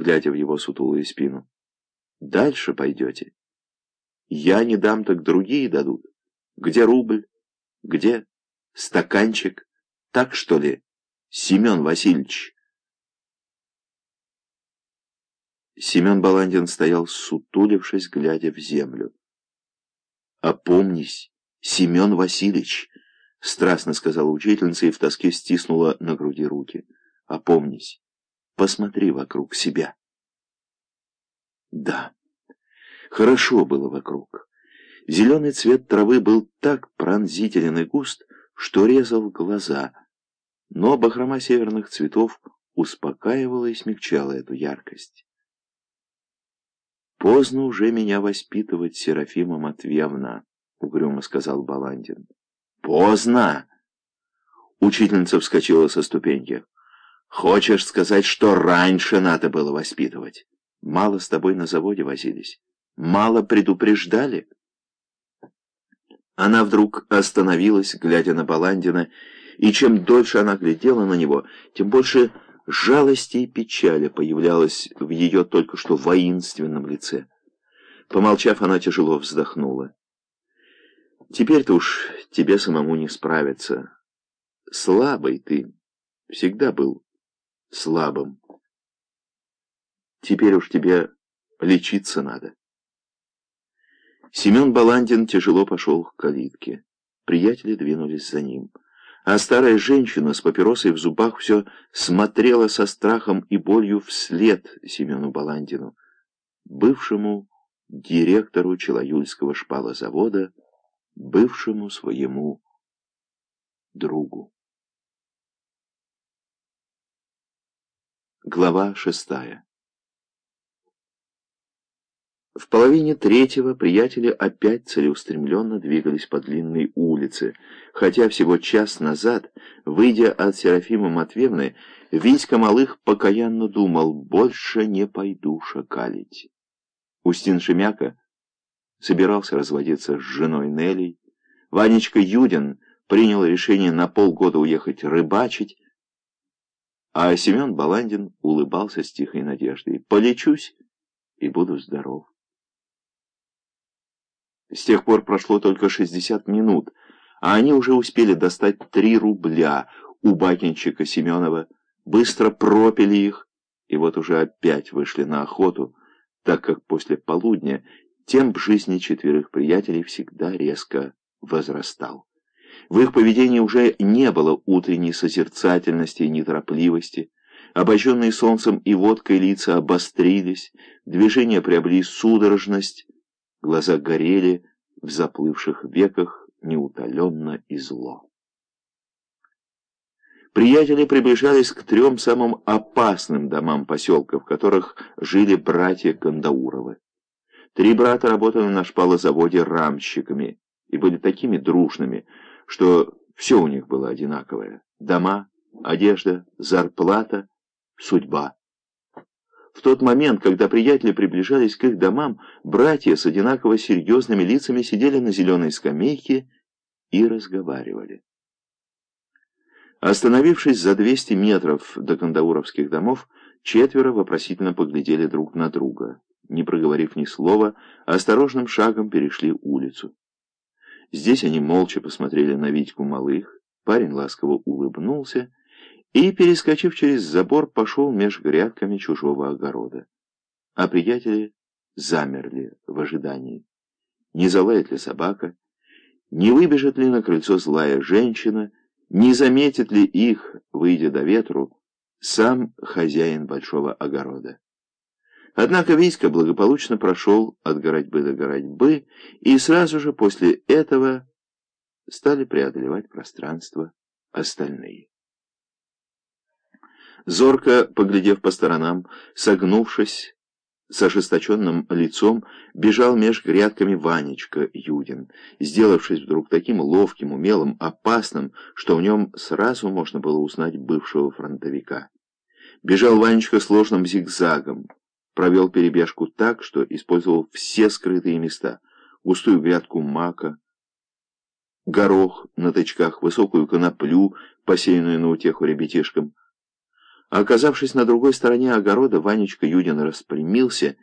глядя в его сутулую спину. «Дальше пойдете. Я не дам, так другие дадут. Где рубль? Где стаканчик? Так что ли, Семен Васильевич?» Семен Баландин стоял, сутулившись, глядя в землю. «Опомнись, Семен Васильевич!» — страстно сказала учительница и в тоске стиснула на груди руки. «Опомнись, посмотри вокруг себя». Да, хорошо было вокруг. Зеленый цвет травы был так пронзителен и густ, что резал глаза, но бахрома северных цветов успокаивала и смягчала эту яркость. «Поздно уже меня воспитывать, Серафима Матвеевна», — угрюмо сказал Баландин. «Поздно!» Учительница вскочила со ступеньки. «Хочешь сказать, что раньше надо было воспитывать? Мало с тобой на заводе возились? Мало предупреждали?» Она вдруг остановилась, глядя на Баландина, и чем дольше она глядела на него, тем больше жалости и печали появлялось в ее только что воинственном лице. Помолчав, она тяжело вздохнула. «Теперь-то уж тебе самому не справиться. Слабый ты всегда был слабым. Теперь уж тебе лечиться надо». Семен Баландин тяжело пошел к калитке. Приятели двинулись за ним а старая женщина с папиросой в зубах все смотрела со страхом и болью вслед Семену Баландину, бывшему директору Челаюльского шпалозавода, бывшему своему другу. Глава шестая в половине третьего приятели опять целеустремленно двигались по длинной улице, хотя всего час назад, выйдя от Серафима Матвеевны, Витька Малых покаянно думал «больше не пойду шакалить». Устин Шемяка собирался разводиться с женой Нелей, Ванечка Юдин принял решение на полгода уехать рыбачить, а Семен Баландин улыбался с тихой надеждой «полечусь и буду здоров». С тех пор прошло только 60 минут, а они уже успели достать 3 рубля у бакинчика Семенова, быстро пропили их, и вот уже опять вышли на охоту, так как после полудня темп жизни четверых приятелей всегда резко возрастал. В их поведении уже не было утренней созерцательности и неторопливости, обожженные солнцем и водкой лица обострились, движения приобрели судорожность, Глаза горели в заплывших веках неутоленно и зло. Приятели приближались к трем самым опасным домам поселка, в которых жили братья Кандауровы. Три брата работали на шпалозаводе рамщиками и были такими дружными, что все у них было одинаковое. Дома, одежда, зарплата, судьба. В тот момент, когда приятели приближались к их домам, братья с одинаково серьезными лицами сидели на зеленой скамейке и разговаривали. Остановившись за 200 метров до кандауровских домов, четверо вопросительно поглядели друг на друга. Не проговорив ни слова, осторожным шагом перешли улицу. Здесь они молча посмотрели на Витьку Малых, парень ласково улыбнулся и, перескочив через забор, пошел меж грядками чужого огорода. А приятели замерли в ожидании. Не залает ли собака, не выбежит ли на крыльцо злая женщина, не заметит ли их, выйдя до ветру, сам хозяин большого огорода. Однако Витька благополучно прошел от городьбы до городьбы, и сразу же после этого стали преодолевать пространство остальные. Зорко, поглядев по сторонам, согнувшись, с ожесточенным лицом бежал меж грядками Ванечка Юдин, сделавшись вдруг таким ловким, умелым, опасным, что в нем сразу можно было узнать бывшего фронтовика. Бежал Ванечка сложным зигзагом, провел перебежку так, что использовал все скрытые места, густую грядку мака, горох на тычках, высокую коноплю, посеянную на утеху ребятишкам, Оказавшись на другой стороне огорода, Ванечка Юдин распрямился